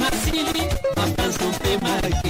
masili, a canção tem mais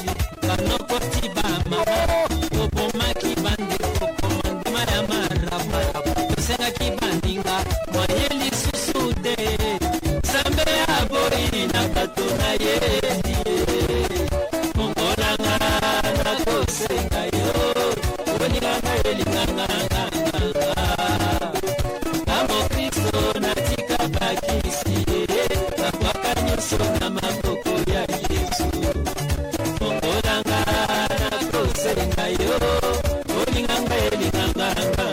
Mary, Nanda, Nanda.